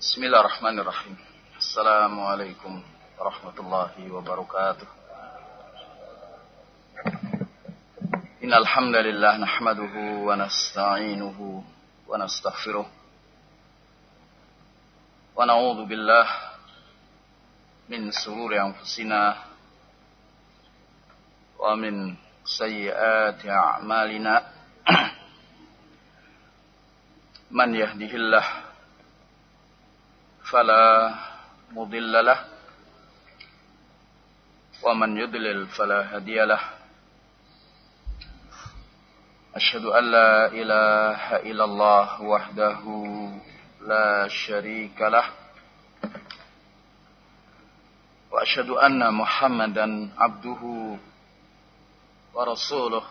بسم الله الرحمن الرحيم السلام عليكم ورحمة الله وبركاته إن الحمد لله نحمده ونستعينه ونستغفره ونعوذ بالله من سرور أنفسنا ومن سيئات أعمالنا من يهده الله فلا مضل له. ومن يضلل فلا هادي له. أشهد أن لا إله إلا الله وحده لا شريك له. وأشهد أن محمدا عبده ورسوله.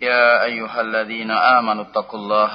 يا أيها الذين آمنوا اتقوا الله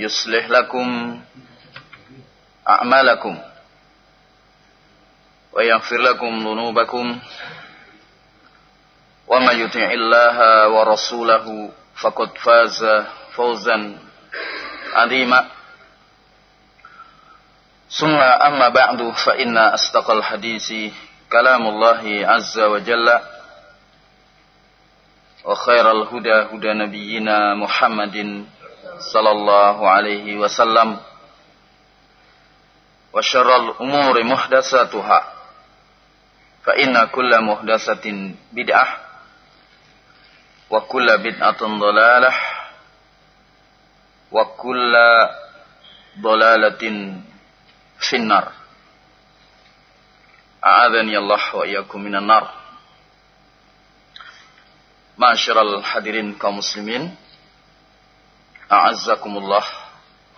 يصلح لكم أعمالكم ويغفر لكم ذنوبكم ومن يطع الله ورسوله فقد فاز فوزا عظيما. ثم أما بعد فإن أصدق الحديث كلام الله عز وجل وخير الهدى هدى نبينا محمد صلى الله عليه وسلم وشر الأمور محدثاتها. فإن كل محدثة بدعة وكل بدعة ضلالة وكل ضلالة في النار. أعاذني الله وإياكم من النار. Masyiral hadirin kaum muslimin. A'azzakumullah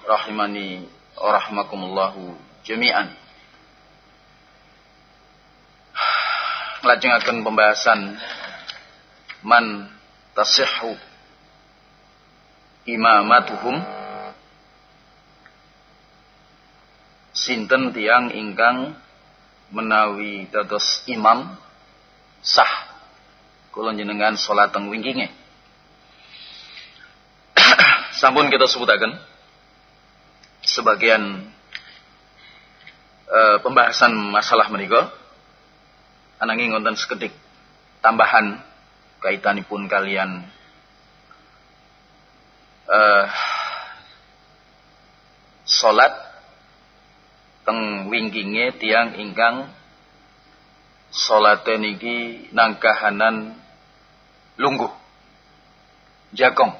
Rahimani wa rahmakumullahu jami'an. Ngelajengakan pembahasan Man tasihhu Imamatuhum. Sinten tiang ingkang Menawi dados imam Sah. Kulon jenengan sholat teng wingkinge. Sampun kita sebutakan sebagian e, pembahasan masalah menika ananging wonten sekedik tambahan kaitanipun kalian e, salat teng wingkinge tiang ingkang salate niki nangkahanan lungguh jagong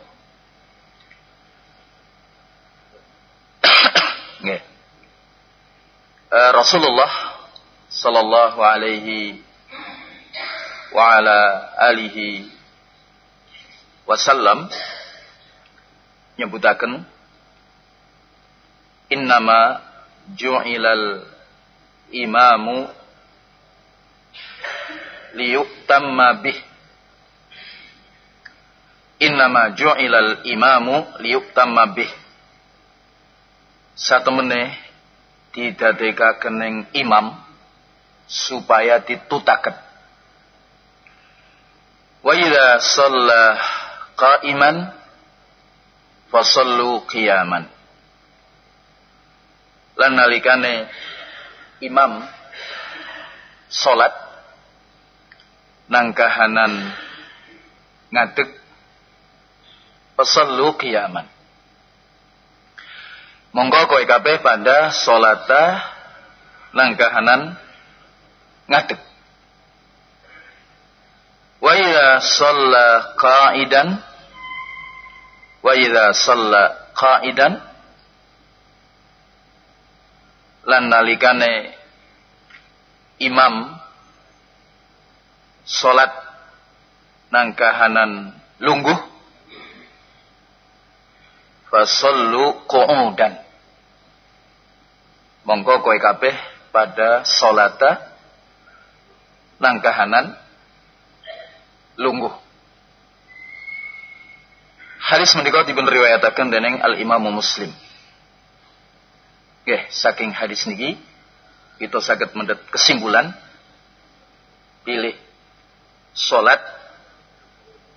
nggih uh, Rasulullah sallallahu alaihi wa ala alihi wasallam nyebutaken innama ju'ilal imamu liyuktamma bih. Innama ju'ilal imamu liyuktamma bih. Satu meneh didadekaken ing imam supaya ditutaken wa idza shalla qa'iman fasallu qiyaman lan nalikane imam salat nang kahanan ngadeg Fasallu qiyaman. Monggo kowe kabeh pada salata nang kahanan ngadeg. Wa idza shalla qa'idan wa idza shalla qa'idan lan nalikane imam salat nang kahanan lungguh fasallu qu'udan monggo kowe kabeh pada salata nang kahanan lungguh Hadis menika dipun riwayataken dening Al Imam Muslim. Nggih, saking hadis niki kita sakit mendet kesimpulan pilih salat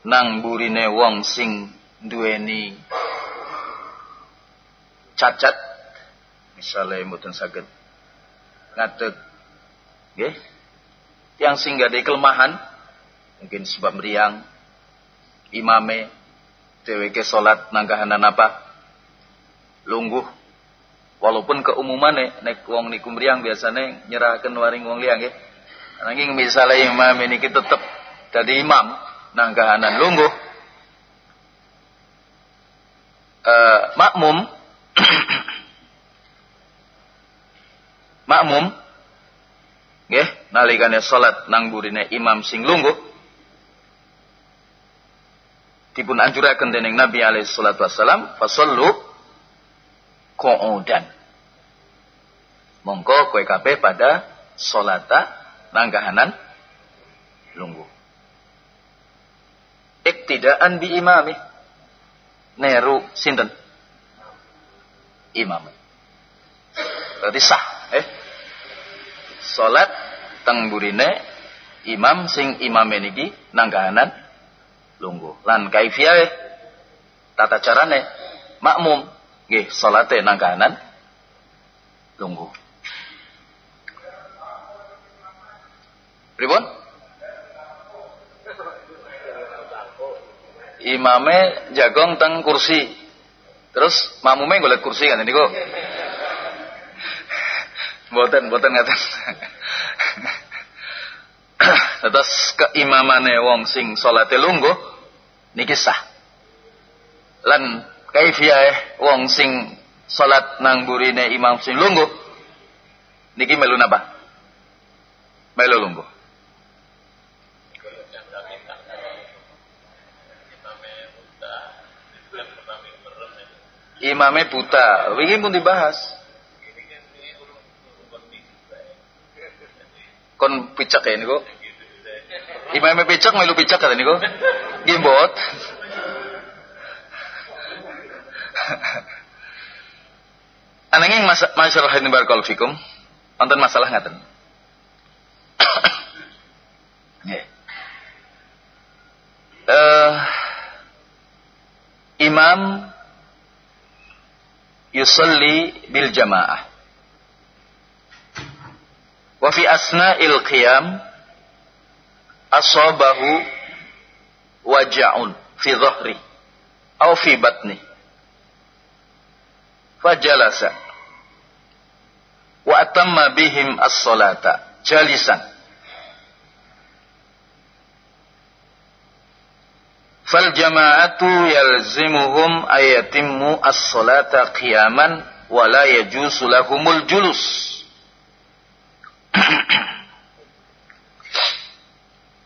nang burine wong sing duweni cacat misalnya mboten saged ngadeg nggih yang sing gak kelemahan mungkin sebab meriang imame dheweke salat nang kahanan apa lungguh Walaupun keumumane nek wong niku mriyang biasane nyerahkan waring wong liya nggih. Nanging misalnya imam ini kita tetep dadi imam nang kahanan lungguh. Uh, makmum makmum nggih nalikane salat nang burine imam sing lungguh dipun anjuraken dening Nabi alaihi salatu wasalam fasallu qu'udan. Mongko kowe kabeh pada salata nanggahanan lungguh. Iktidaan bi imami. Neru sinten? Imam. Berarti sah, eh? Salat teng burine imam sing imam niki nanggahanan lungguh. Lan kaifiyah tata carane makmum Nggih, salate nang kanan lungguh. Pripun? Imame jagong teng kursi. Terus makmume golek kursi kan niku. Mboten, mboten ngaten. Terus keimamane wong sing salate lungguh niki sah. Lan kaifiyah wong sing salat nang burine imam sing lungguh niki melu napa? Melu lungguh. Imame buta. Wingi pun dibahas kon picak ya niku imame picak melu picak kata niku gimbot Ananging mas masyaallah hadin barakallahu fikum wonten masalah ngaten. Uh, imam yusalli bil jamaah. Wa fi asna'il qiyam asabahu waja'un fi dhahri aw fi batni. Fajalasa. Wa atamma bihim as-salata jalisan. Fal jama'atu yalzimuhum ayatimmu as-salata qiyaman wa la yajuzu lahumul julus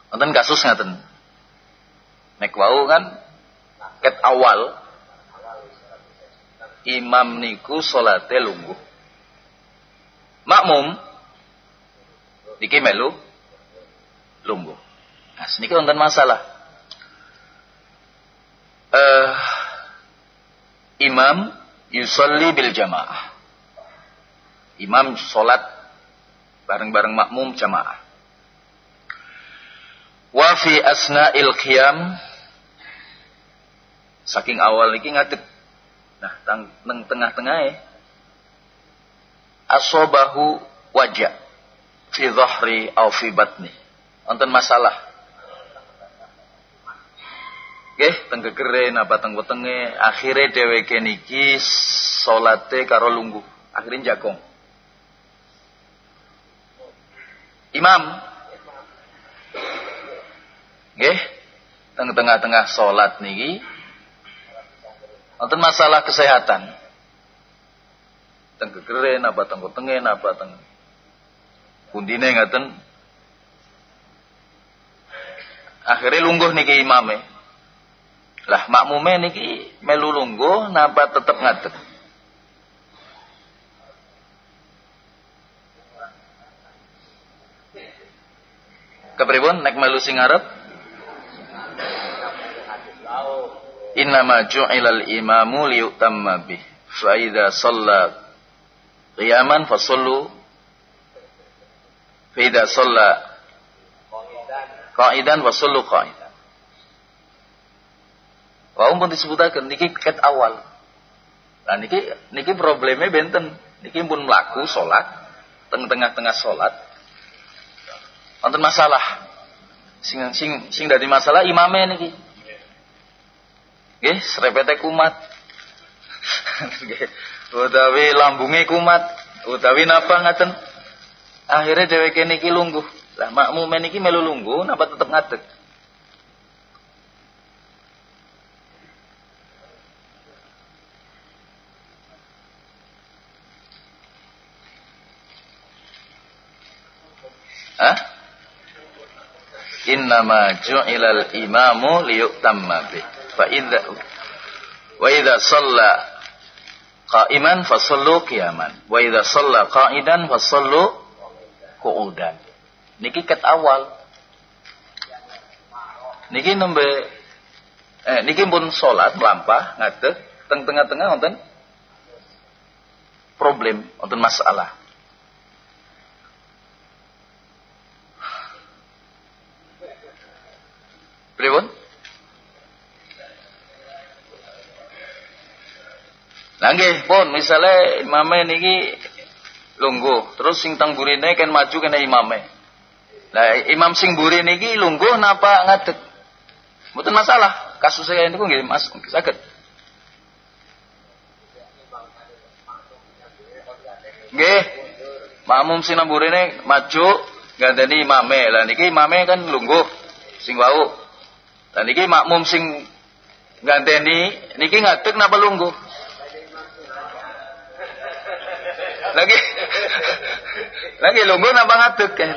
Wonten kasus ngaten. Nek wau kan ket awal imam niku salate lungguh. Makmum niki melu lungguh. Nah, seniki wonten masalah. Uh, imam yusolli bil jamaah. Imam salat bareng-bareng makmum jamaah. Wa fi asna'il qiyam saking awal niki ngadeg Nah, tang, neng tengah-tengah ya. Asobahu wajah. Fi dhahri au fi batni. Wonten masalah. Nggih, teng gegere napa teng wetenge, akhire dheweke niki salate karo lungguh. Akhire jagong. Imam Nggih, teng tengah-tengah salat niki wonten masalah kesehatan. Teng gegere napa teng wetenge napa teng pundine ngaten. Akhirnya lungguh niki imame. Lah makmume niki melu lungguh napa tetep ngadeg? Kepripun nek melu sing ngarep? Innama ju'ilal imamu liyutamma bih. Fa idza shalla qiyaman fasallu fa idza shalla qa'idan fasallu qa'idan. Wau pun disebutaken niki ket awal. Nah niki niki problemnya benten. Niki pun melaku sholat teng tengah-tengah sholat. Wonten masalah. Sing sing sing dari masalah imame niki. Nggih, srepete kumat. utawi lambunge kumat, utawi napa ngaten. Akhirnya dheweke niki lungguh. Lah makmume niki melu lungguh napa tetep ngadeg. Hah? Innama ju'ilal imamu liyutamma bih. Idza shalla qa'iman fasallu qiyaman. Wa idza shalla qa'idan fasallu qu'udan. Niki ket awal. Niki nembe eh niki pun salat melampah ngadeg teng tengah-tengah wonten problem, wonten masalah. Pripun? Lah nggih, pun misale imame niki lungguh, terus sing teng burine kan maju kena imame. Lah imam sing buri niki lungguh napa ngadeg? Mboten masalah. Kasus saya niku nggih Mas saged. Nggih. Makmum sing nang burine maju gandeni imame. Lah niki imame kan lungguh sing wau dan niki makmum sing ganteni niki ngadeg napa lungguh? Lagi lagi lungguh napa kan?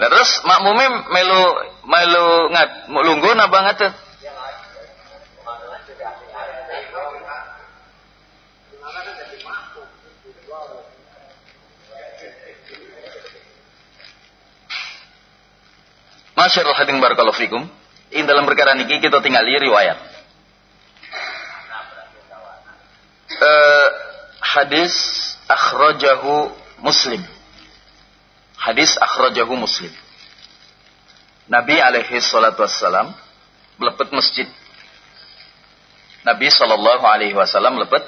Nah, terus makmumnya melu melu ngat lungguh napa ngadeg? Masyarul hadirin barakallahu fikum. In dalam perkara niki kita tinggal riwayat. Uh, hadis akhrajahu Muslim. Hadis akhrajahu Muslim. Nabi alaihi salatu wassalam melepet masjid. Nabi sallallahu alaihi wasallam melepet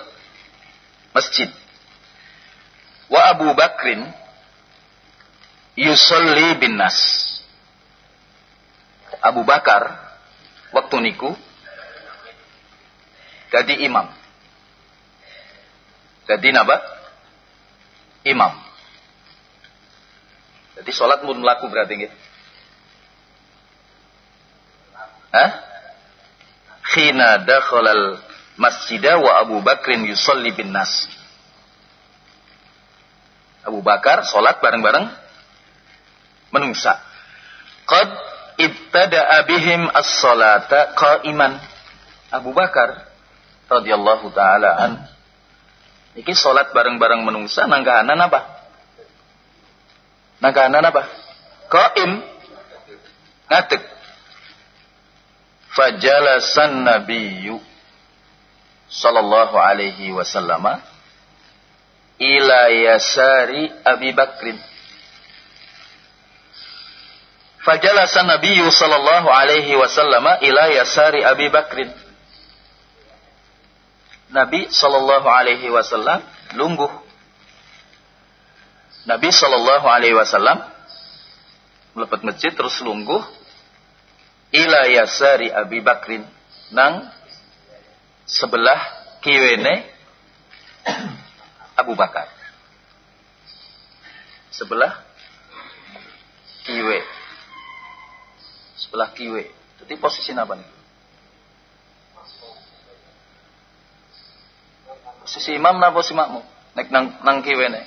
masjid. Wa Abu Bakrin yusalli bin nas Abu Bakar waktu niku jadi imam. Jadi napa? Imam. Jadi sholat pun melaku berarti gitu. Hah? Khina dakhalal masjidah wa Abu Bakrin yusalli bin nas. Abu Bakar sholat bareng-bareng menungsa. Qad ibtada'a bihim as-salata qa'iman. Abu Bakar radhiyallahu taala an iki salat bareng-bareng menungsa nanggahanan apa? Nanggahanan apa? Qa'im ngadeg. Fajalasan nabiyyu sallallahu alaihi wasallam ila yasari Abi Bakrin Fajalasa Nabi sallallahu alaihi wasallam ila yasari Abi Bakrin. Nabi sallallahu alaihi wasallam lungguh. Nabi sallallahu alaihi wasallam melepat masjid terus lungguh ila yasari Abi Bakrin nang sebelah kiwene Abu Bakar. Sebelah kiwe. Sebelah kiwe. Jadi posisi apa nih? Posisi imam na posisi makmum? Nek nang nang kiwene.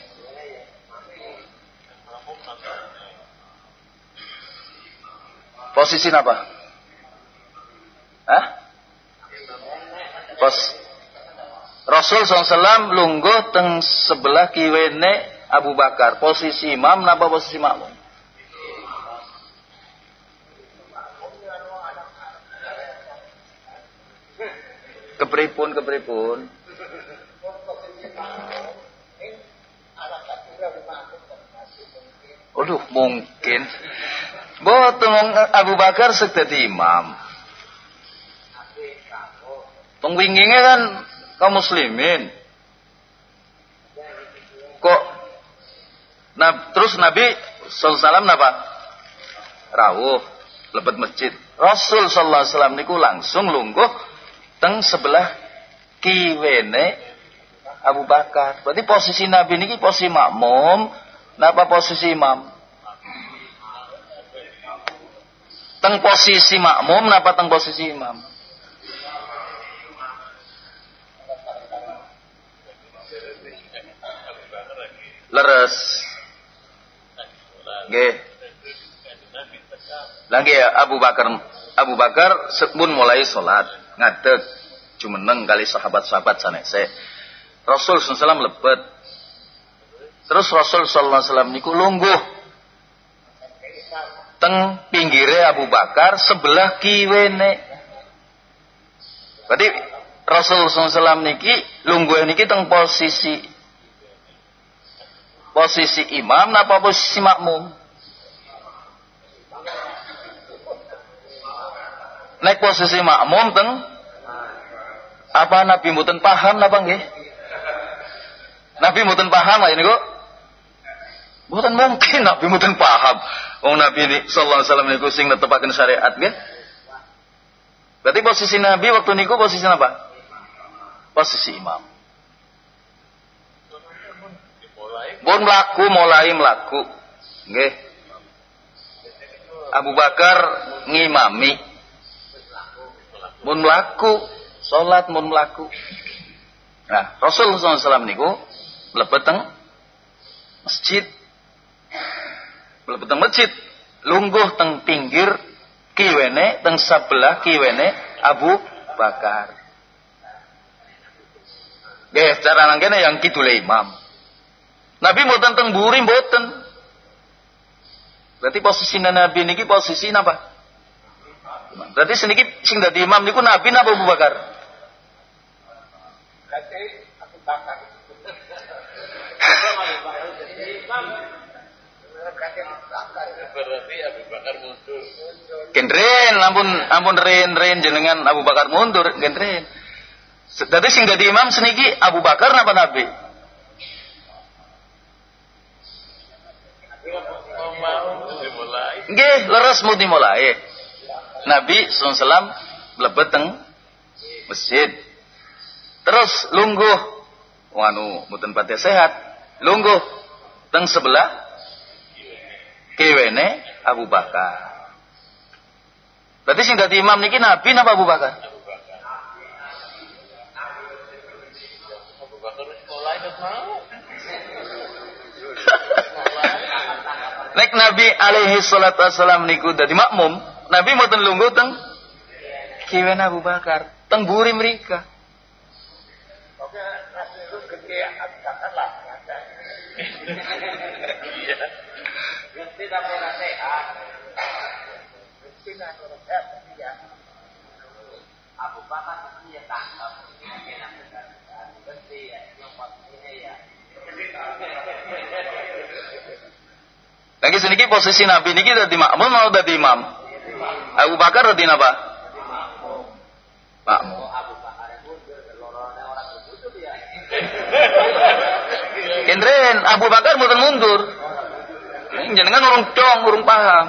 Posisi apa? Hah? Pos Rasul SAW lungguh teng sebelah kiwene Abu Bakar. Posisi imam napa posisi makmum? Kepripun kepripun? Aduh, mungkin. Boten Abu Bakar sekdadi imam. Pengwingingnya kan kaum muslimin. Kok nah, terus Nabi sallallahu napa? Rawuh lebet masjid. Rasul sallallahu alaihi wasallam niku langsung lungguh teng sebelah kiwene Abu Bakar. Berarti posisi Nabi niki posisi makmum, napa posisi imam? Teng posisi makmum napa teng posisi imam? Leres. Nggih. Lagi ya Abu Bakar Abu Bakar pun mulai sholat ngadeg jumeneng kali sahabat-sahabat sanese. Rasul SAW lebet. Terus Rasul SAW niku lungguh teng pinggire Abu Bakar sebelah kiwene. Berarti Rasul SAW niki lungguh niki teng posisi posisi imam napa posisi makmum? Naik posisi makmum teng apa Nabi mboten paham napa nggih? Nabi mboten paham ini kok? Mboten mungkin Nabi mboten paham. Wong Nabi ini sallallahu alaihi wasallam niku sing netepaken syariat nggih. Berarti posisi Nabi waktu niku posisi apa? Posisi imam. Pun melaku mulai melaku. Nggih. Abu Bakar ngimami. Mun melaku, salat mun melaku. Nah, Rasulullah SAW niku mlebet masjid. Mlebet teng masjid, lungguh teng pinggir kiwene teng sebelah kiwene Abu Bakar. Nggih, cara nangkene yang kidule imam. Nabi mboten teng buri mboten. Berarti posisi Nabi niki posisi napa? Berarti seniki sing dadi imam niku Nabi napa Abu Bakar? Berarti Abu Bakar. Berarti ampun ampun ren ren jenengan Abu Bakar mundur, gendren. Dadi sing dadi imam seniki Abu Bakar napa Nabi? Nggih, leres mau dimulai. Nabi SAW mlebet teng masjid. Terus lungguh wanu mboten pati sehat. Lungguh teng sebelah kiwene Abu Bakar. Berarti sing dadi imam niki Nabi napa Abu Bakar? Nek Nabi alaihi salatu wassalam niku dadi makmum, Nabi mboten lungguh teng kiwen Abu Bakar, teng buri mereka. Oke, gede. Iya. Gede tapi nasihat. Gede Abu Bakar itu ya tangkap. Gede ya, yang ya. Lagi sedikit posisi Nabi niki dadi makmum mau dadi imam? Abu Bakar dadi apa? Makmum. Kendren Abu Bakar mboten mundur. Jenengan urung dong, urung paham.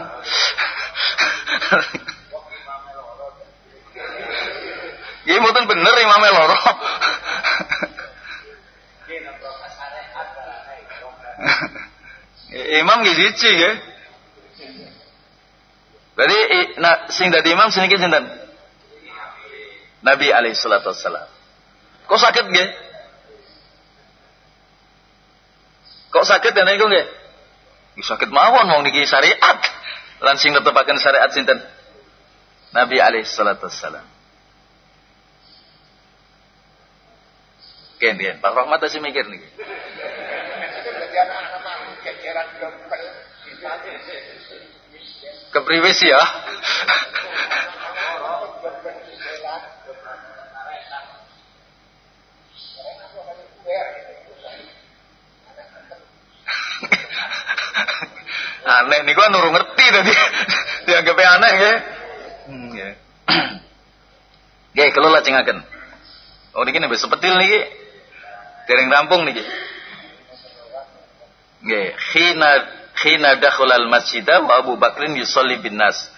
Nggih mboten bener imame loro. imam nggih siji nggih. Berarti nah, sing dadi imam siniki sinten? Nabi alaihi salatu wassalam. Kok sakit nggih? Kok sakit ya niku nggih? Sakit mawon wong niki syariat. Lan sing netepaken syariat sinten? Nabi alaihi salatu wassalam. Ken, ken. Pak Rahmat masih mikir nih. Kepriwe sih ya? Aneh nih gua nurung ngerti tadi. Dianggap aneh ya hmm, ya ya kalau lah cengaken. Oh ini nih sepetil nih dereng rampung nih ya khina khina dakhul al masjidah wa Abu Bakrin yusolli bin nas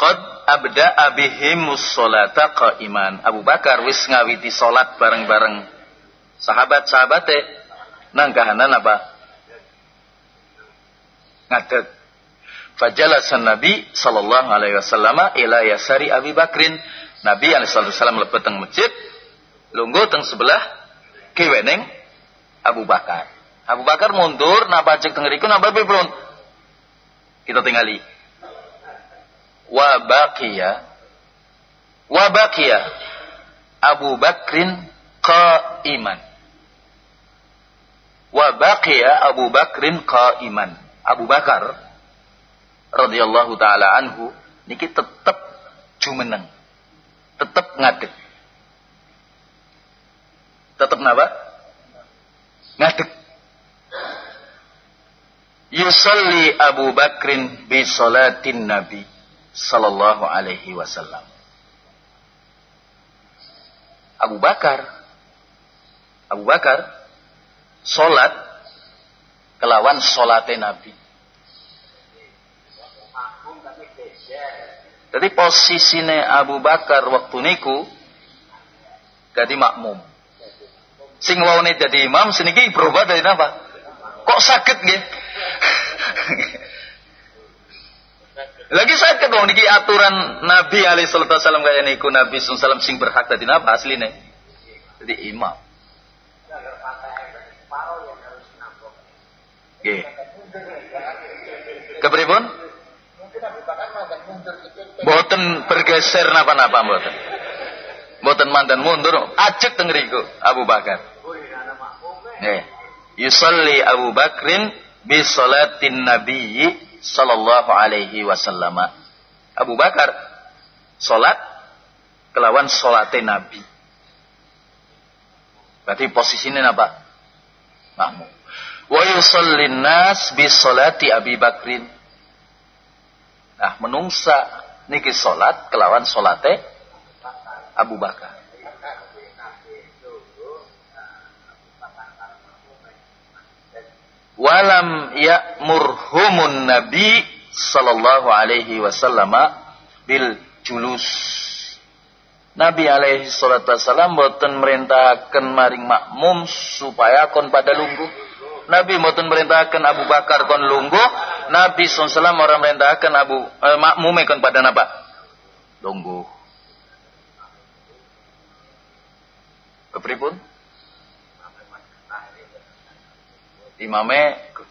Qad abda abihimus solata iman Abu Bakar wis ngawiti solat bareng-bareng. Sahabat-sahabate nang kahanan apa? Ngadeg. Fajalasan Nabi sallallahu alaihi wasallam ila yasari Abi Bakrin. Nabi alaihi wasallam lebet teng masjid, lungguh teng sebelah kiweneng Abu Bakar. Abu Bakar mundur napa cek teng riku napa. Kita tinggali. Wa baqiya wa baqiya Abu Bakrin qaiman. Wa baqiya Abu Bakrin qaiman. Abu Bakar radhiyallahu taala anhu niki tetep jumeneng. Tetep ngadeg. Tetep napa? Ngadeg. Yusalli Abu Bakrin bi salatin Nabi sallallahu alaihi wasallam. Abu Bakar Abu Bakar salat kelawan salate Nabi. Jadi posisinya Abu Bakar waktu niku jadi makmum. Sing wawane jadi imam seniki berubah dari apa? Kok sakit nggih? Lagi sakit dong niki aturan Nabi alaihi salatu wasallam kaya niku Nabi sallallahu sing berhak dadi napa asline? Jadi imam. Nggih. Kepripun? Boten bergeser napa-napa mboten. Boten mandan mundur, ajek teng Abu Bakar. Nggih. Yusalli Abu Bakrin bi salatin nabiyyi sallallahu alaihi wasallam. Abu Bakar salat kelawan salate Nabi. Berarti posisinya apa? Makmum. Wa yusallin nas bi salati Abi Bakrin. Nah, menungsa niki salat kelawan salate Abu Bakar. Walam ya'murhumun Nabi sallallahu alaihi wasallam bil julus. Nabi alaihi salatu wasallam boten merintahkan maring makmum supaya kon pada lungguh. Nabi boten merintahkan Abu Bakar kon lungguh. Nabi sallallahu orang merintahkan Abu eh, makmum kon pada napa? Lungguh. Kepripun? Imame.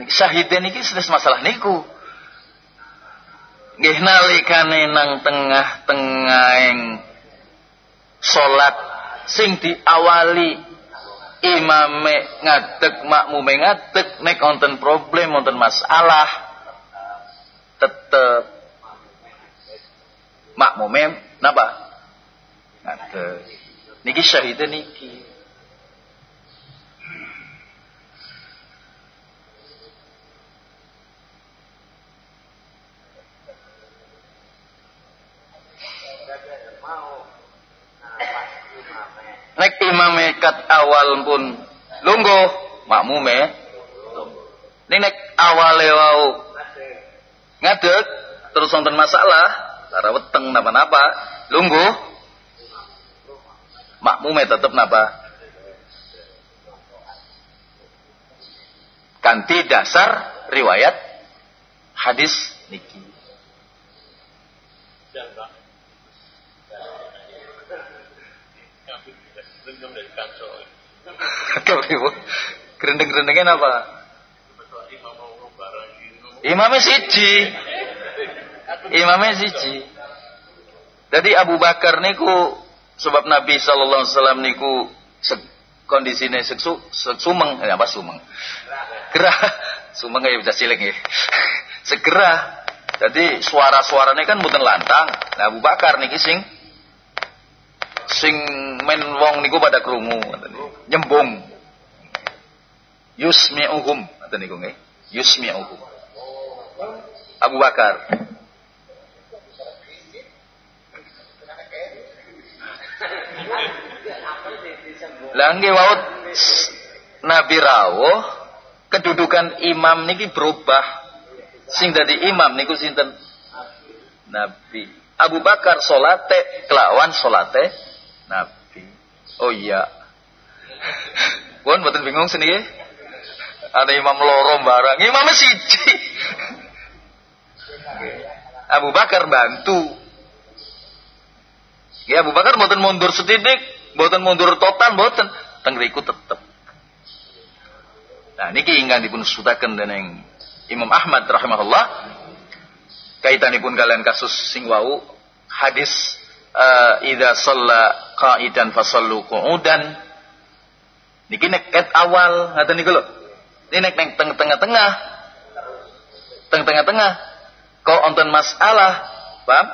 Niki syahidin niki sudah masalah niku. Nggih nalikane nang tengah-tengahing salat sing diawali imame ngadeg makmume ngadeg nek wonten problem wonten masalah tetep makmume napa? Ngadeg. Niki syahidin niki Nek imame kat awal pun lungguh makmume. Ning nek awale wau ngadeg terus wonten masalah lara weteng napa-napa, lungguh. Makmume tetep napa? Kanti dasar riwayat hadis niki. Gerendeng-gerendengnya apa? Imamnya siji. Imamnya siji. Jadi Abu Bakar niku sebab Nabi sallallahu alaihi wasallam niku kondisine seksu sumeng eh, apa sumeng. Gerah sumeng ya bisa cilik ya. Segera. Jadi suara-suaranya kan mboten lantang. Nah Abu Bakar niki sing sing men wong niku pada krungu nyembung yusmi'uhum ngoten niku nggih yusmi'uhum Abu Bakar Lah nggih waut Nabi rawuh kedudukan imam niki berubah. Sing dadi imam niku sinten? Nabi. Abu Bakar salate kelawan salate Nabi. Oh iya. Pun mboten bingung sini Ada imam loro barang. Imam siji. Abu Bakar bantu. Ya Abu Bakar mboten mundur setitik, mboten mundur total, mboten. Tengriku tetep. Nah niki ingkang dipun sutaken dening Imam Ahmad rahimahullah kaitanipun kalian kasus sing wau hadis uh, idza shalla qaidan fasallu qu'udan. Niki nek ket awal ngaten niku lho. Ini nek nek tengah-tengah tengah-tengah kok onten masalah? Paham?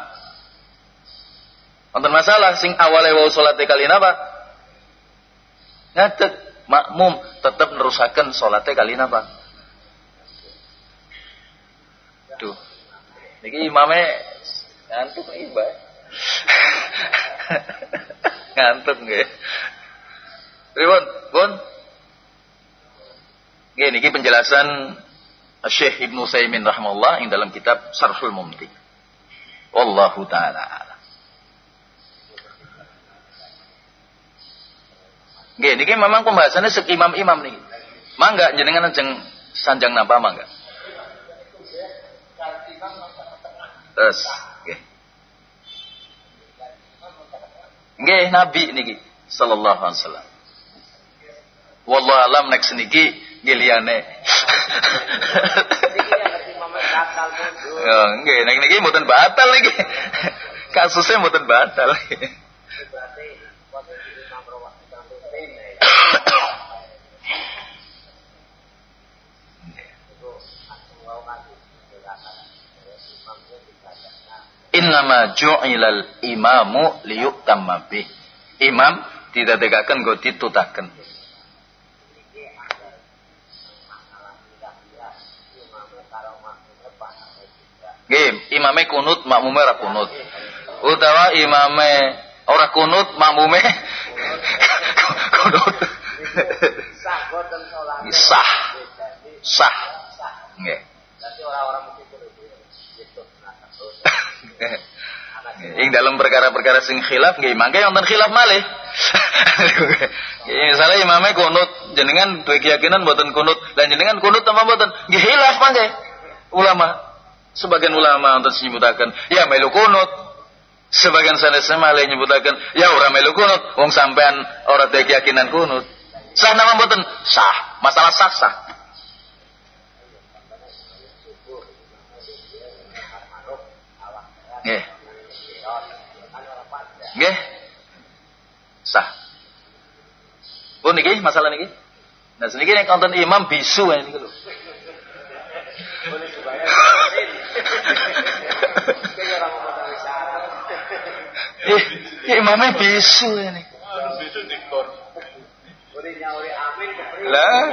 Onten masalah sing awale wau salat kali napa ngatet makmum tetap nerusaken salatnya kali napa tuh niki imame ngantuk iba ngantuk nggih Ribon, Bun. Nggih niki penjelasan Syekh Ibnu Saimin rahimahullah yang dalam kitab Sarhul Mumti. Wallahu taala Nggih, niki memang pembahasannya sek imam-imam nih. Mangga jenengan jeng sanjang napa mangga? Terus, nggih. Nabi niki sallallahu alaihi wasallam. Wallahu alam nek seniki nggih liyane. Ya, nggih, nek niki mboten batal niki. Kasusnya mboten batal. Innama ju'ilal imamu liyuktamma bih. Imam tidak tegakkan go ditutaken. Nggih, imame kunut makmume ora kunut. Utawa imame ora kunut makmume kunut. Sah. Sah. Nggih. Orang-orang Ing dalam perkara-perkara sing khilaf nggih mangke wonten khilaf malih. Misalnya imamnya kunut, jenengan duwe keyakinan mboten kunut, dan jenengan kunut apa mboten? Nggih khilaf mangke. Ulama sebagian ulama untuk menyebutaken ya melu kunut. Sebagian sanes malih nyebutaken ya ora melu kunut, wong sampean ora duwe keyakinan kunut. Sah nama mboten? Sah. Masalah sah sah. Nggih. Nggih. Sah. Pun niki masalah niki. Nah seniki nek konten imam bisu ya niki lho. Eh, imamnya bisu ini. Bisu dikor. Lah.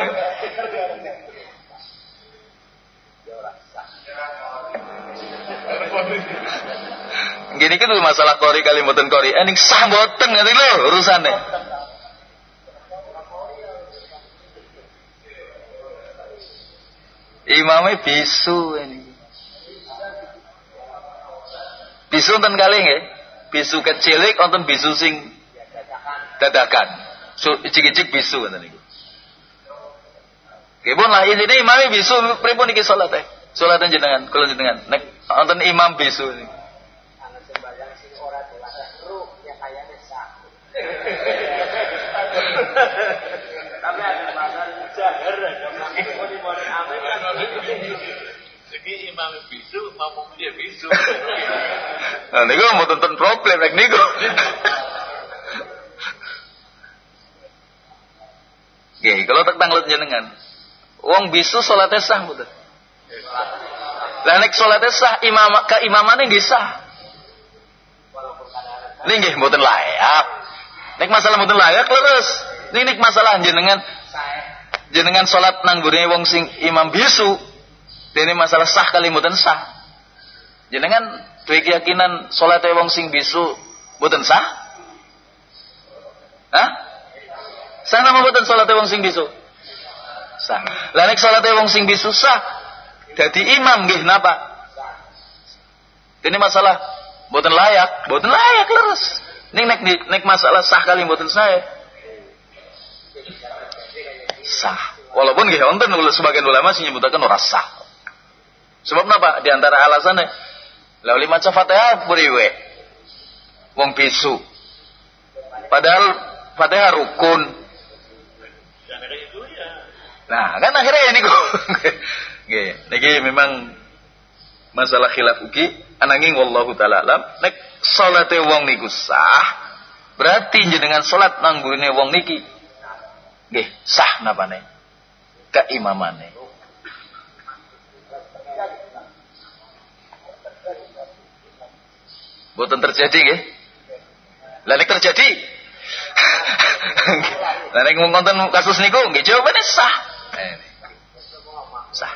Gini kan masalah kori kali mboten kori. Eh ning sah mboten ngerti lho urusane. Imamnya bisu ini. Bisu wonten kalih nggih. Bisu kecilik wonten bisu sing dadakan. So, icik-icik bisu ngoten niku. Pun lah intine imame bisu pripun iki salat teh. Salat jenengan, kula jenengan. Nek wonten imam bisu niku. Tapi ada masalah jahar, Jadi imam bisu, mampu dia bisu. Nah, mau tonton problem nek niku. Oke, kalau tak tanglet jenengan. Wong bisu salatnya sah mboten? Lah nek salatnya imam ka imamane nggih sah. Nggih mboten layak. Nek masalah mboten layak leres. Nek masalah jenengan jenengan salat nang wong sing imam bisu. Ini masalah sah kali mboten sah. Jenengan duwe keyakinan salate wong sing bisu mboten sah? Hah? Sah nama mboten salate wong sing bisu? Sah. Lah nek wong sing bisu sah, dadi imam nggih napa? Ini masalah mboten layak, mboten layak leres. Ning nek nek masalah sah kali mboten saya. Sah. Walaupun nggih wonten sebagian ulama sing nyebutaken ora sah. Sebab napa? Di antara alasannya Lalu maca Fatihah beriwe. Wong bisu. Padahal Fatihah rukun. Nah, kan akhirnya ini kok. Niki memang masalah khilaf ugi ananging wallahu taala alam nek salate wong niku sah berarti jenengan salat nang gurine wong niki nggih sah napane keimamane Boten terjadi nggih. Lah nek terjadi Lah nek ngonten kasus niku nggih jawabane sah. Sah.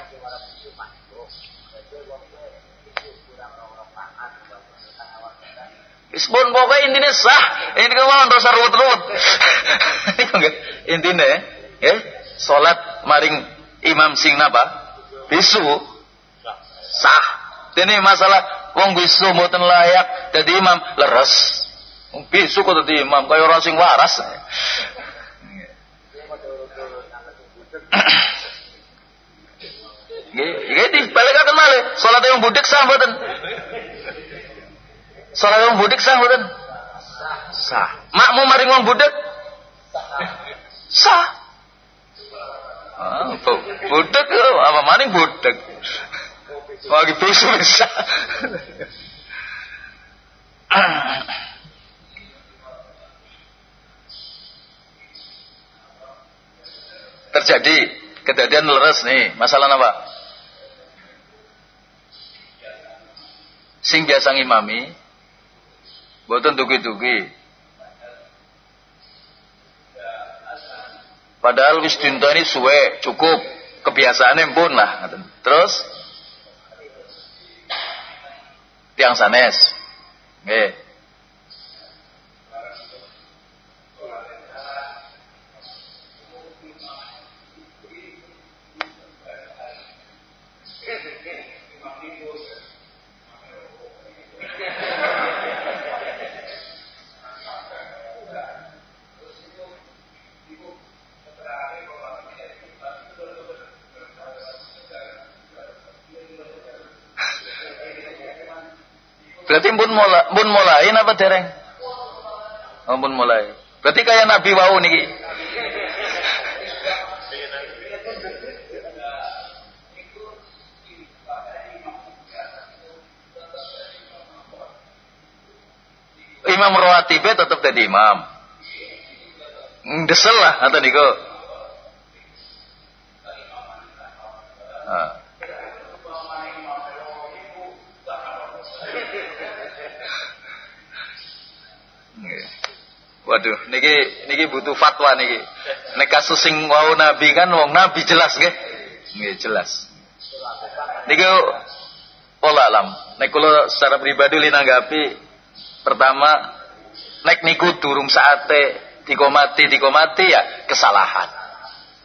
Wis pun pokoknya intinya sah. Ini kan mau terus ruwet-ruwet. intinya ya, salat maring imam sing napa? Bisu sah. Ini masalah Wong bisu mboten layak dadi imam leres. Wong bisu kok dadi imam kaya ora sing waras. Nggih, nggih balekaken malih. Salat wong budik sah mboten? Salat wong budik sah mboten? Sah. Makmu maring wong budik? Sah. Ah, apa maning budak? Lagi bisu bisa. Terjadi kejadian leres nih. Masalah apa? Sing biasa ngimami, boten tuki-tuki. Padahal wis ini suwe cukup kebiasaannya pun lah. Terus tiang sanes. Nggih. Berarti pun mulai, pun mulai apa dereng? Oh, pun mulai. Berarti kayak Nabi wau niki. Imam rawatibnya tetap jadi imam. Desel lah atau niko. Waduh, niki niki butuh fatwa niki. Nek kasus sing wau nabi kan wong nabi jelas nggih. Nggih jelas. Niki pola alam. Nek kula secara pribadi linanggapi pertama nek niku durung saate dikomati dikomati ya kesalahan.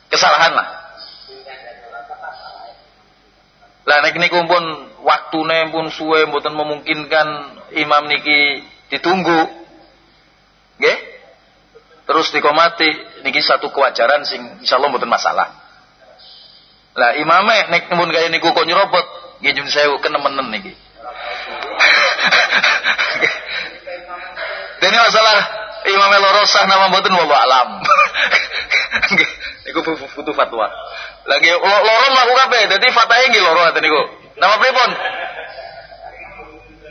Kesalahan lah. Lah nek niku pun waktune pun suwe mboten memungkinkan imam niki ditunggu. Nggih? Terus dikomati niki satu kewajaran sing insyaallah mboten masalah. Lah imame nek mun kaya niku kok nyerobot nggih nyun sewu kenemenen niki. Dene masalah imam loro sah nama mboten wallahu alam. Niku butuh fatwa. Lagi loro mlaku kabeh, dadi fatahe nggih loro ngoten niku. Nama pripun?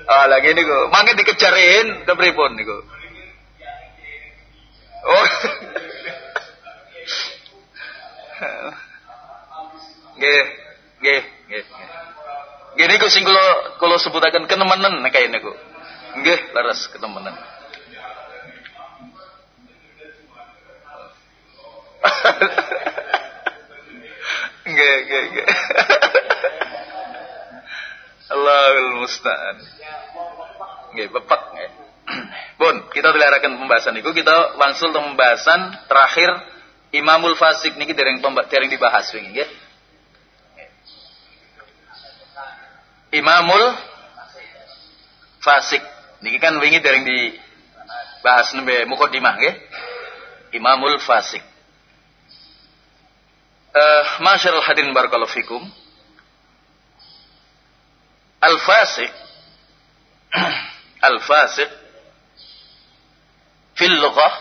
Ah lagi niku, mangke dikejarin ke pripun niku. Oh. Nggih, nggih, nggih. Nggih niku sing kula kula sebutaken kenemenen kaya niku. Nggih, leres ketemenen. Nggih, nggih, nggih. Allahul musta'an. Nggih, bepek nggih. Pun, kita dilarakan pembahasan itu kita langsung ke pembahasan terakhir Imamul Fasik niki dereng dereng dibahas wingi nggih. Imamul Fasik niki kan wingi dereng dibahas nembe mukadimah nggih. Imamul Fasik. Uh, Masyarul hadirin barakallahu fikum. Al-fasik Al-fasik fil lughah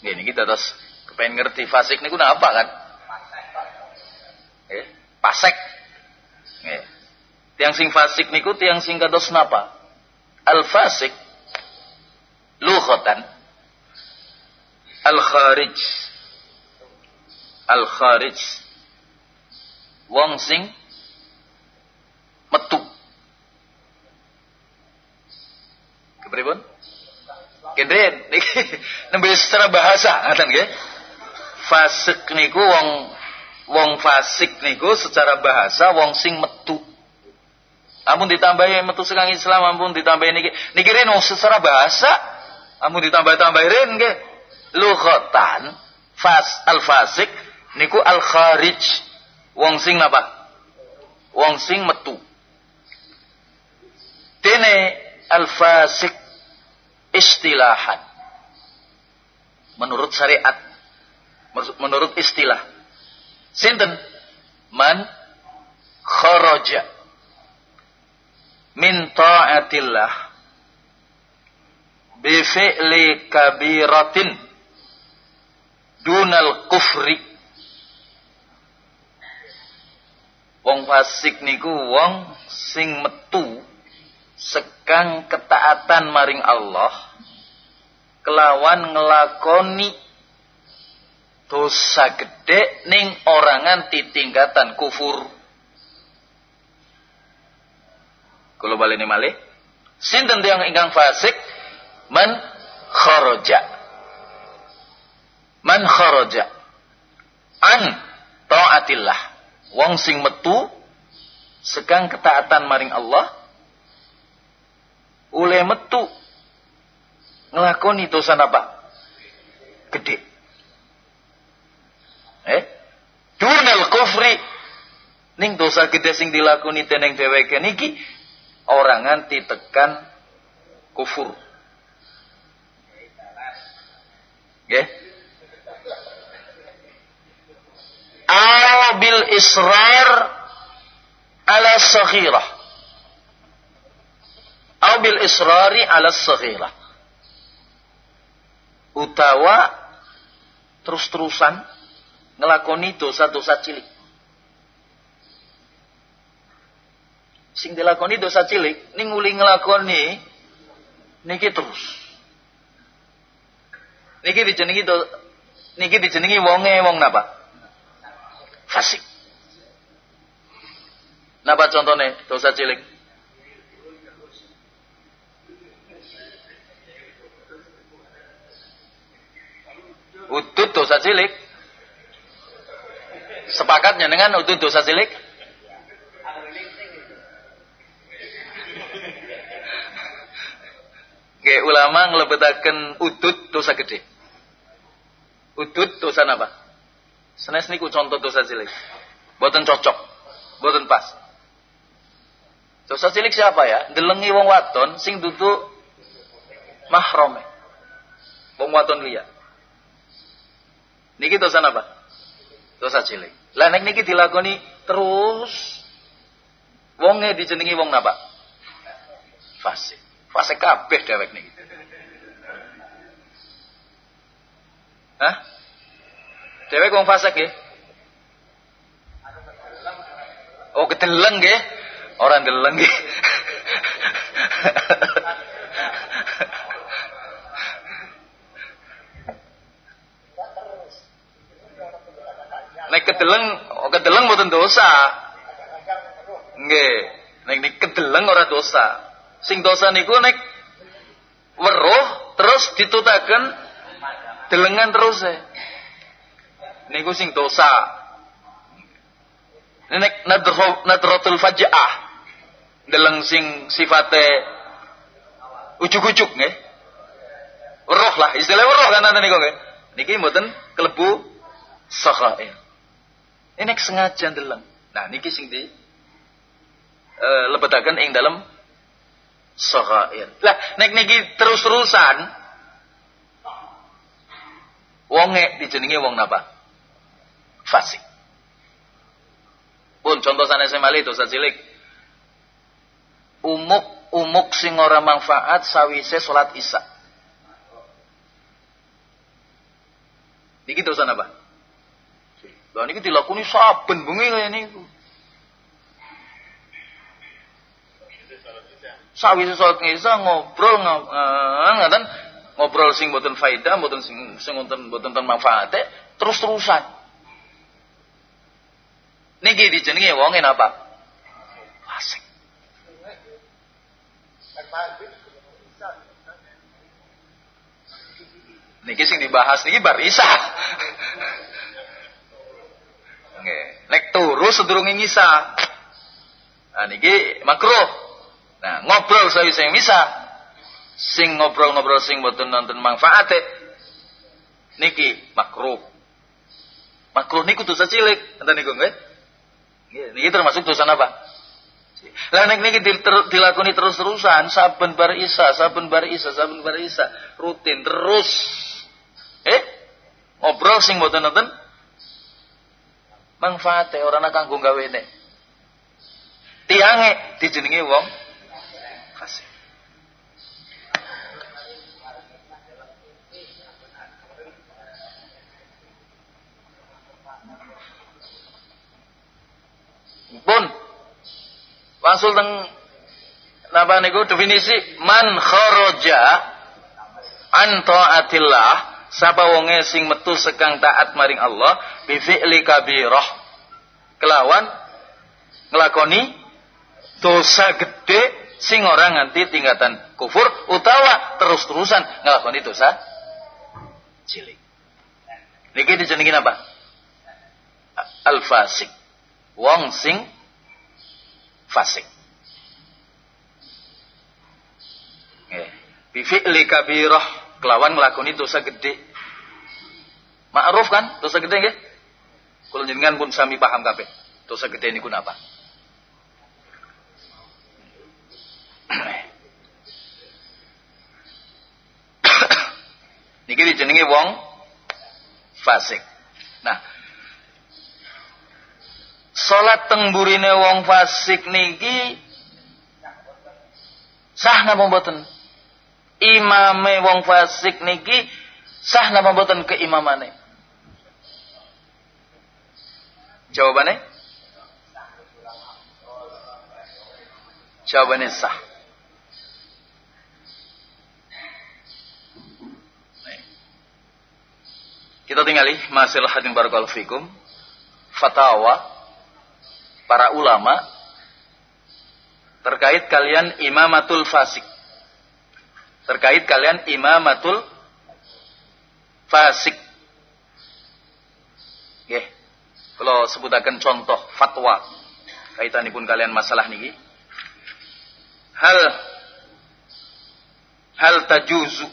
ini kita terus kepengen ngerti fasik niku apa kan? Eh, pasek. Eh. Tiang sing fasik niku tiang sing kados napa? Al-fasik lughatan al-kharij al-kharij wong sing metu kepripun Kendren niki nembe secara bahasa ngaten nggih. Fasik niku wong wong fasik niku secara bahasa wong sing metu. Ampun ditambahi metu sekang Islam ampun ditambahi niki. Niki ren secara bahasa ampun ditambah-tambahi ren nggih. Lughatan fas al fasik niku al kharij wong sing napa wong sing metu. Dene al fasik istilahan. Menurut syariat. Menurut istilah. Sinten? Man kharaja min ta'atillah bi fi'li kabiratin dunal kufri. Wong fasik niku wong sing metu sekang ketaatan maring Allah kelawan ngelakoni dosa gede ning orangan titingkatan kufur. Kalau baleni malih. Sinten yang ingkang fasik? Man kharaja. Man kharaja. An taatillah. Wong sing metu sekang ketaatan maring Allah oleh metu ngelakoni dosa apa? Gede. Eh? Dunal kufri ning dosa gede sing dilakoni teneng dheweke niki orang nganti tekan kufur. Nggih. Al bil israr ala saghirah au bil israri ala saghirah utawa terus-terusan ngelakoni dosa-dosa cilik. Sing dilakoni dosa cilik ning uli ngelakoni niki terus. Niki dijenengi do niki dijenengi wonge wong napa? Fasik. Napa contohnya dosa cilik Udut dosa cilik. Sepakatnya dengan udut dosa cilik. Oke, ulama ngelebetaken udut dosa gede. Udut dosa apa? Senes niku contoh dosa cilik. Boten cocok. Boten pas. Dosa cilik siapa ya? Delengi wong wadon sing dudu mahrome. Wong wadon liya. Niki dosa apa? Dosa cilik. Lah nek niki dilakoni terus wonge dijenengi wong napa? Fasik. Fasik kabeh dewek niki. Hah? Dewek wong fasik nggih? Oh, kedeleng nggih. Orang deleng nggih. Nek kedeleng, kedeleng mboten dosa. Nggih. Nek nek kedeleng ora dosa. Sing dosa niku nek weruh terus ditutaken delengan terus e. Niku sing dosa. Nek nadratul faja'ah. Deleng sing sifate ujuk-ujuk nggih. Weruh lah, istilah weruh kan nanti niku nggih. Niki mboten kelebu sakhair. Ini sengaja deleng. Nah, niki sing di e, lebetaken ing dalam sakhair. Lah, nek niki terus-terusan wonge dijenengi wong napa? Fasik. Pun contoh sana semali itu cilik. Umuk umuk sing ora manfaat sawise salat Isya. Niki dosa napa? Lah niki dilakoni saben bengi kaya niku. Sawise salat isya ngobrol ngaten ngobrol sing mboten faedah, mboten sing sing mboten mboten manfaate, terus-terusan. Niki dijenengi wong apa? Fasik. Niki sing dibahas niki bar isa. Nggih. Nek turu sedurunge ngisa. Nah niki makruh. Nah, ngobrol sawise misa. Sing ngobrol-ngobrol sing mboten nonton manfaate niki makruh. Makruh niku dosa cilik, enten niku. Nggih, niki termasuk dosa apa? Lah nek niki dilakoni terus-terusan saben bar isa, saben bar isa, saben bar isa, rutin terus. Eh? Ngobrol sing mboten nonton manfaate ora ana kanggo gawene. Tiange dijenengi wong fasik. Pun Wasul teng napa niku definisi man kharaja an taatillah sapa wonge sing metu sekang taat maring Allah bi fi'li kabirah kelawan nglakoni dosa gede sing ora nganti tingkatan kufur utawa terus-terusan nglakoni dosa cilik. Niki dijenengi apa? Al fasik. Wong sing fasik. Nggih. Bi fi'li kabirah kelawan nglakoni dosa gede. Ma'ruf kan dosa gede nggih? Kula jenengan pun sami paham kabeh. Dosa gede niku napa? Niki dijenengi wong fasik. Nah, salat tengburine wong fasik niki sah napa mboten? Imame wong fasik niki sah napa mboten keimamane? Jawabannya? Jawabannya sah. Kita tinggali masalah hadin barakallahu fikum. Fatawa para ulama terkait kalian imamatul fasik terkait kalian imamatul fasik. ya Kalau sebutakan contoh fatwa kaitan pun kalian masalah niki. Hal hal tajuzu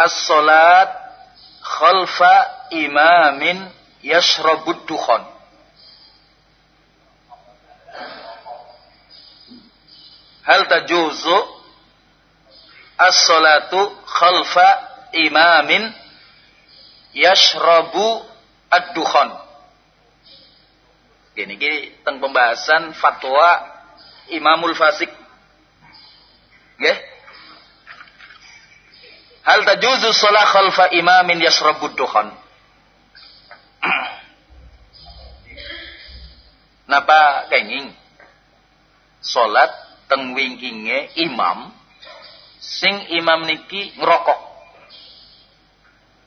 as-salat khalfa imamin yashrabud dukhan. Hal tajuzu as-salatu khalfa imamin yashrabu ad-dukhan. Gini gini tentang pembahasan fatwa Imamul Fasik. Nggih. Hal tajuzu shalah khalfa imamin yashrabu ad-dukhan. Napa kenging? Salat teng wingkinge imam sing imam niki ngerokok.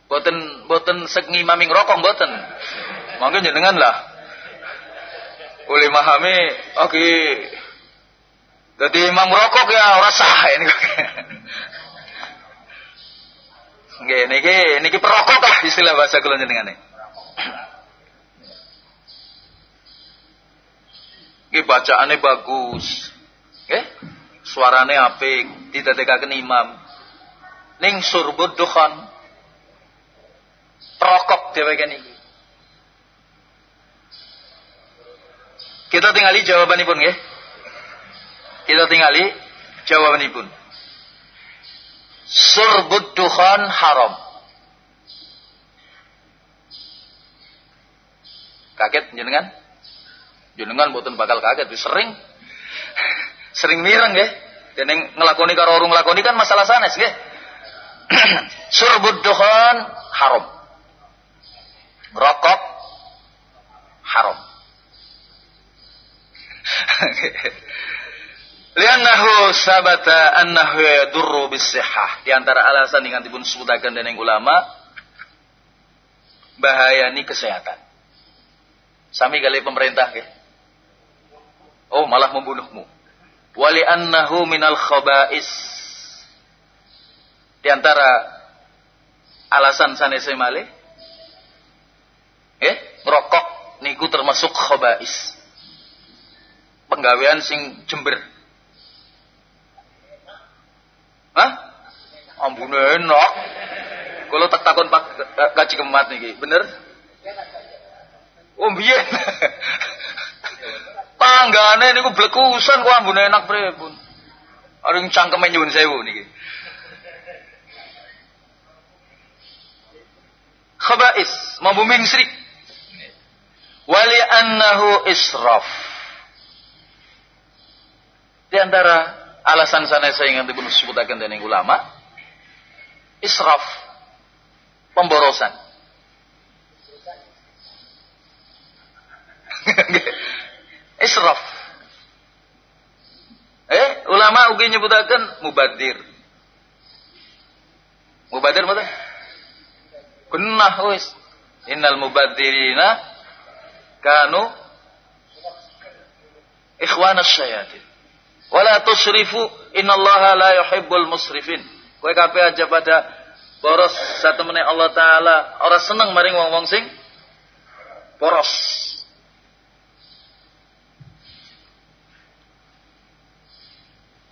Boten boten sek ngimami ngerokok boten. Mangga jenengan lah. Oleh mahami oke. Okay. Jadi imam ngerokok ya ora sah ini. Nggih niki niki perokok lah istilah bahasa kula jenengane. Iki bacaannya bagus. Eh? Suarane apik, didadekaken imam. Ning surbud dukhan. Rokok dheweke niki. Kita tinggali jawabanipun nggih. Kita tinggali jawabanipun. Surbud dukhan haram. Kaget jenengan? jenengan mboten bakal kaget sering sering mireng nggih dene ngelakoni karo urung nglakoni kan masalah sanes nggih surbud dukhan haram rokok haram Liannahu sabata annahu yadurru bisihah. Di antara alasan yang dipun sebutaken dening ulama bahaya ini kesehatan. Sami kali pemerintah nggih. Oh malah membunuhmu. Wali annahu minal khabais. Di antara alasan sanese malih eh merokok niku termasuk khabais. Penggawean sing jember. Hah? Ampun enak. Kalau tak takon pak kaji kemat niki, bener? Oh biyen. Tanggane niku blekusan kok ambune enak pripun. Areng cangkeme nyuwun sewu niki. Khabais, mabuming syirik. Wali annahu israf. Di antara alasan sana saya ingin dipun sebutaken dening ulama, israf, pemborosan. israf. Eh, ulama ugi nyebutaken mubadir. Mubadir mboten? Kunnah wis. Innal mubadirina kanu ikhwanas syayatin. Wala tusrifu innallaha la yuhibbul musrifin. Kowe kabeh aja pada boros satemene Allah taala ora seneng maring wong-wong sing boros.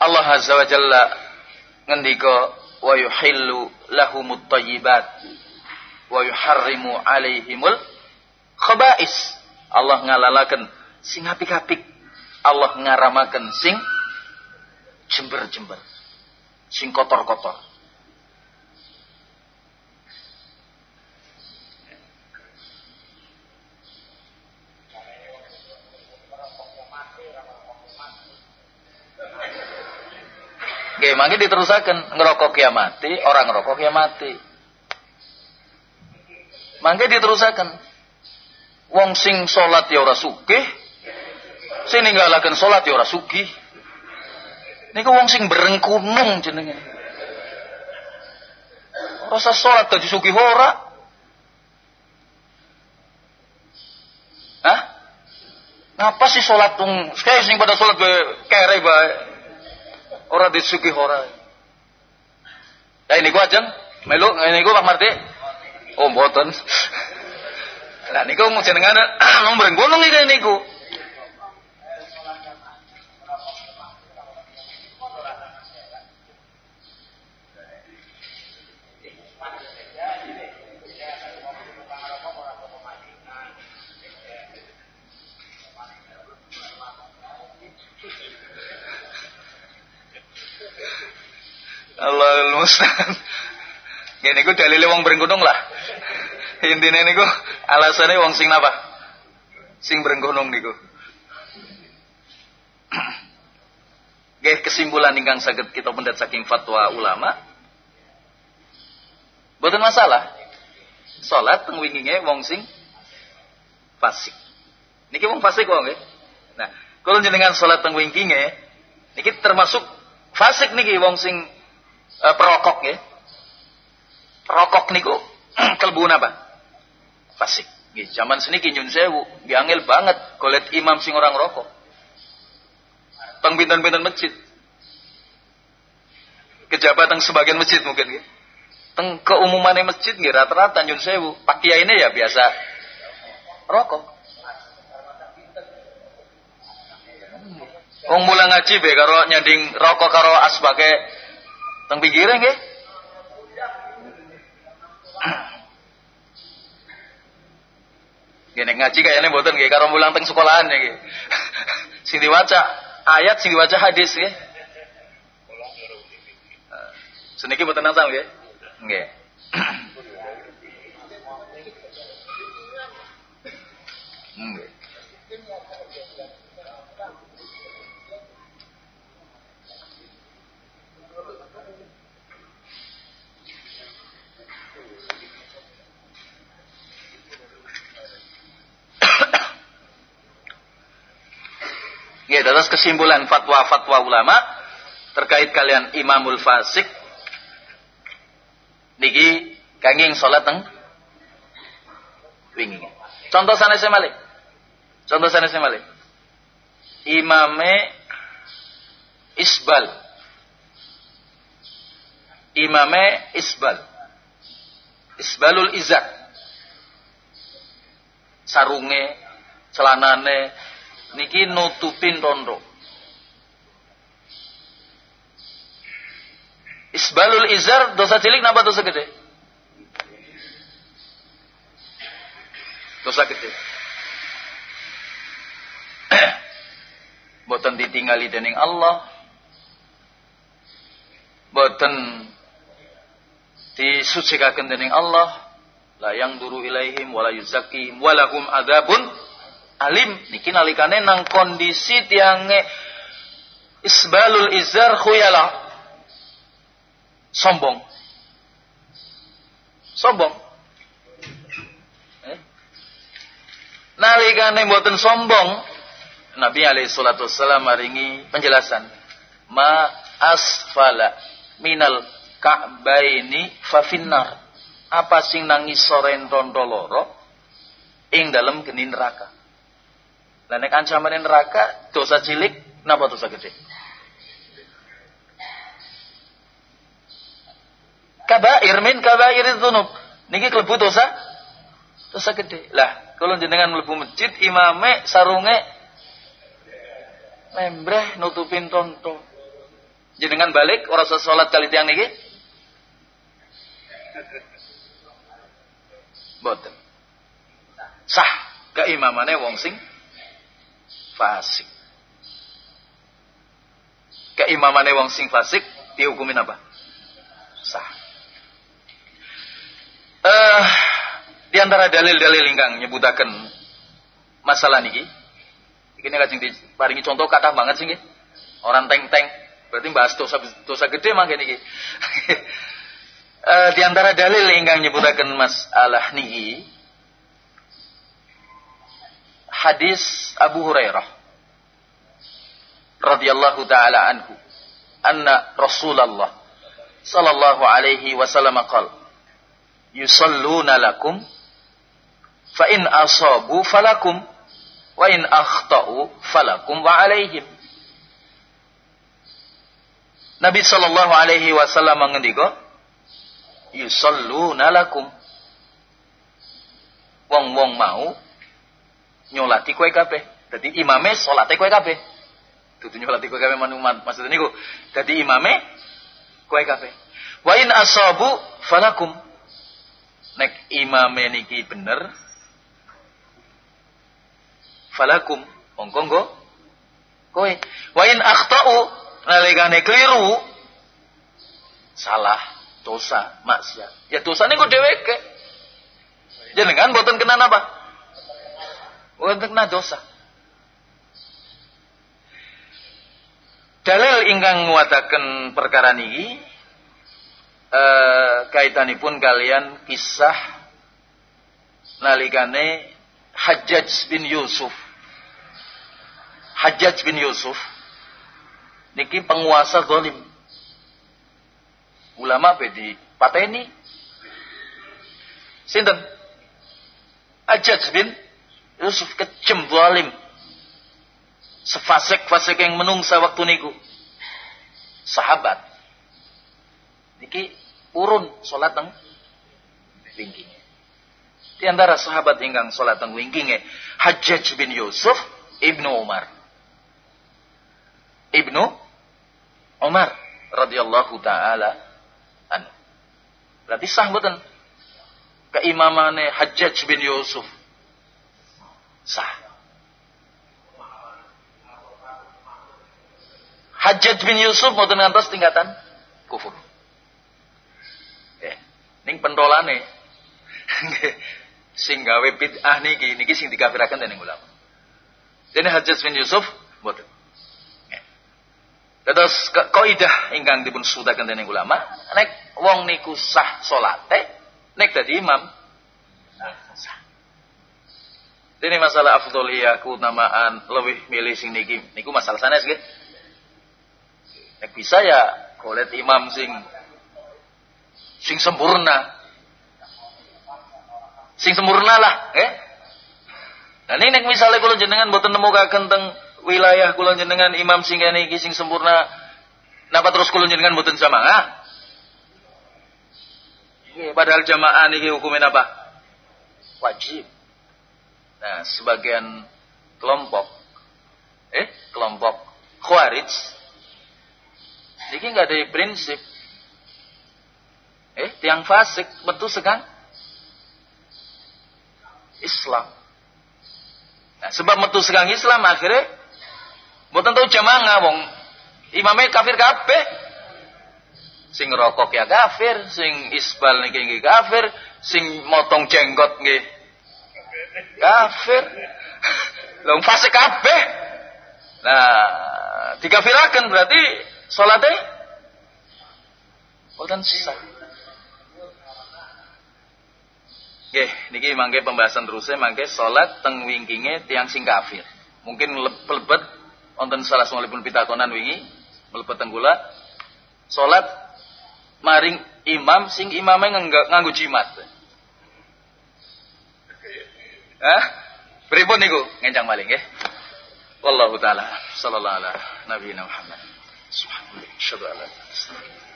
Allah Azza wa Jalla ngendika wa yuhillu lahumut thayyibat wa yuharrimu alaihimul khaba'is. Allah ngalalaken sing apik-apik. Allah ngaramaken sing jember-jember. Sing kotor-kotor. Oke, mangke diterusaken ngerokok ya mati, orang ngerokok ya mati. Mangke diterusaken. Wong sing salat ya ora sugih, sing ninggalaken salat ya ora sugih. Niku wong sing berengkunung jenenge. Rasa salat dadi sugih ora. Hah? Ngapa sih salat? Kayak sing pada salat kere bae. Ora disugih ora. Ini gua ajeng, melu ini gua Pak Marti. Oh mboten. Lah niku mung jenengan ngomong gunung iki niku. Allah musta'an. Gini ku dalile wong berenggunung lah. Intine niku alasannya wong sing napa? Sing berenggunung niku. Gih kesimpulan ingkang saged kita pendat saking fatwa ulama. Boten masalah. Salat teng winginge wong sing fasik. Niki wong fasik wong nggih. Nah, kalau jenengan salat teng winginge niki termasuk fasik niki wong sing uh, perokok nggih rokok niku kelbu apa? Fasik. Nggih, zaman seniki nyun sewu, nggih angel banget golet imam sing orang rokok. Teng pinten-pinten masjid. Kejabatan sebagian masjid mungkin nggih. Teng keumumannya masjid nggih rata-rata nyun sewu, pak ini ya biasa rokok. Wong mulang ngaji be karo nyanding rokok karo asbake teng pinggire nggih. Gini ngaji kayaknya buatan gak karo mulang teng sekolahan gitu. sing diwaca ayat sing diwaca hadis ya. Seniki nonton ya. Nggih. Nggih. Ya, terus kesimpulan fatwa-fatwa ulama terkait kalian imamul fasik niki kanging salat teng wingi. Contoh sana malik. Contoh sana malik. Imame isbal. Imame isbal. Isbalul izak. Sarunge, celanane, niki nutupin rondo. Isbalul izar dosa cilik napa dosa gede? Dosa gede. Boten ditinggali dening Allah. Boten disucikaken dening Allah. La yang duru ilaihim wala yuzakkihim walahum adabun alim niki nalikane nang kondisi tiange isbalul izar khuyala. Sombong. Sombong. Eh? nalikane mboten sombong. Nabi alaihi salatu wassalam maringi penjelasan. Ma asfala minal ka'baini fafinnar apa sing nangis soren rondo loro? Ing dalam geni neraka lah nek ancaman neraka dosa cilik napa dosa gede? Kabair min kabair dzunub. Niki klebu dosa dosa gede. Lah, kalau jenengan mlebu masjid imame sarunge membreh nutupin tonto. Jenengan balik ora usah salat kali tiang niki. Boten. Sah keimamane wong sing fasik. Keimamane wong sing fasik dihukumin apa? Sah. Uh, di antara dalil-dalil ingkang nyebutaken masalah niki. Ini kajeng paringi contoh kata banget sih Orang teng-teng berarti bahas dosa dosa gede mangke niki. uh, di antara dalil ingkang nyebutaken masalah niki hadis Abu Hurairah radhiyallahu taala anhu anna Rasulullah sallallahu alaihi wasallam qala yusalluna lakum fa in asabu falakum wa in akhtau falakum wa alaihim. Nabi sallallahu alaihi wasallam mengendika yusalluna lakum. Wong-wong mau nyolati kue kabeh. Dadi imame salate kue kabeh. Dudu nyolati kue kabeh manuman. Maksud niku dadi imame kue kabeh. Wa in asabu falakum. Nek imame niki bener falakum monggo nggo kowe. Wa in akhtau nalikane keliru salah, dosa, maksiat. Ya dosane kok dheweke. Jenengan boten kena apa? Boten kena dosa. Dalil ingkang nguataken perkara niki eh, kaitanipun kalian kisah nalikane Hajjaj bin Yusuf. Hajjaj bin Yusuf niki penguasa zalim. Ulama bedi pateni. Sinten? Hajjaj bin Yusuf kejem zalim sefasek-fasek yang menungsa waktu niku. Sahabat. Niki urun salat teng wingkinge. Di antara sahabat ingkang salat teng wingkinge Hajjaj bin Yusuf Ibnu Umar. Ibnu Umar radhiyallahu taala an. Berarti sah mboten keimamane Hajjaj bin Yusuf. Sah. Hajjaj bin Yusuf mau ngantos tingkatan kufur. Eh, ning pentolane. sing gawe bid'ah niki niki sing dikafiraken dening ulama. Dene Hajjaj bin Yusuf mboten. Eh. Terus kaidah ingkang dipun sudaken dening ulama, nek wong niku sah salate, nek dadi imam sah. Ini masalah afdoliyah keutamaan lebih milih sing niki niku masalah sanes nggih. Nek bisa ya kulit imam sing sing sempurna. Sing sempurna lah, eh? Nah ini nek misalnya kalau jenengan nemu nemukaken teng wilayah kula jenengan imam sing kene iki sing sempurna, napa terus kula jenengan mboten jamaah? Padahal jamaah niki hukumnya apa? Wajib. Nah, sebagian kelompok eh kelompok Khawarij Niki nggak ada prinsip. Eh, tiang fasik betul sekan Islam. Nah, sebab metu sekarang Islam akhirnya mboten tahu jamaah wong imamnya kafir kabeh. Sing rokok ya kafir, sing isbal niki kafir, sing motong jenggot nggih kafir. Long fasik kabeh. Nah, dikafirakan berarti Salatnya boten sah. Nggih, niki mangke pembahasan terusnya mangke salat teng wingkinge tiang sing kafir. Mungkin lebet wonten salah pun pitakonan wingi mlebet teng kula salat maring imam sing imame nganggo jimat. Hah? Pripun niku ngencang maling nggih. Wallahu taala sallallahu ala nabiyina Muhammad. Subhanallah. Subhanallah.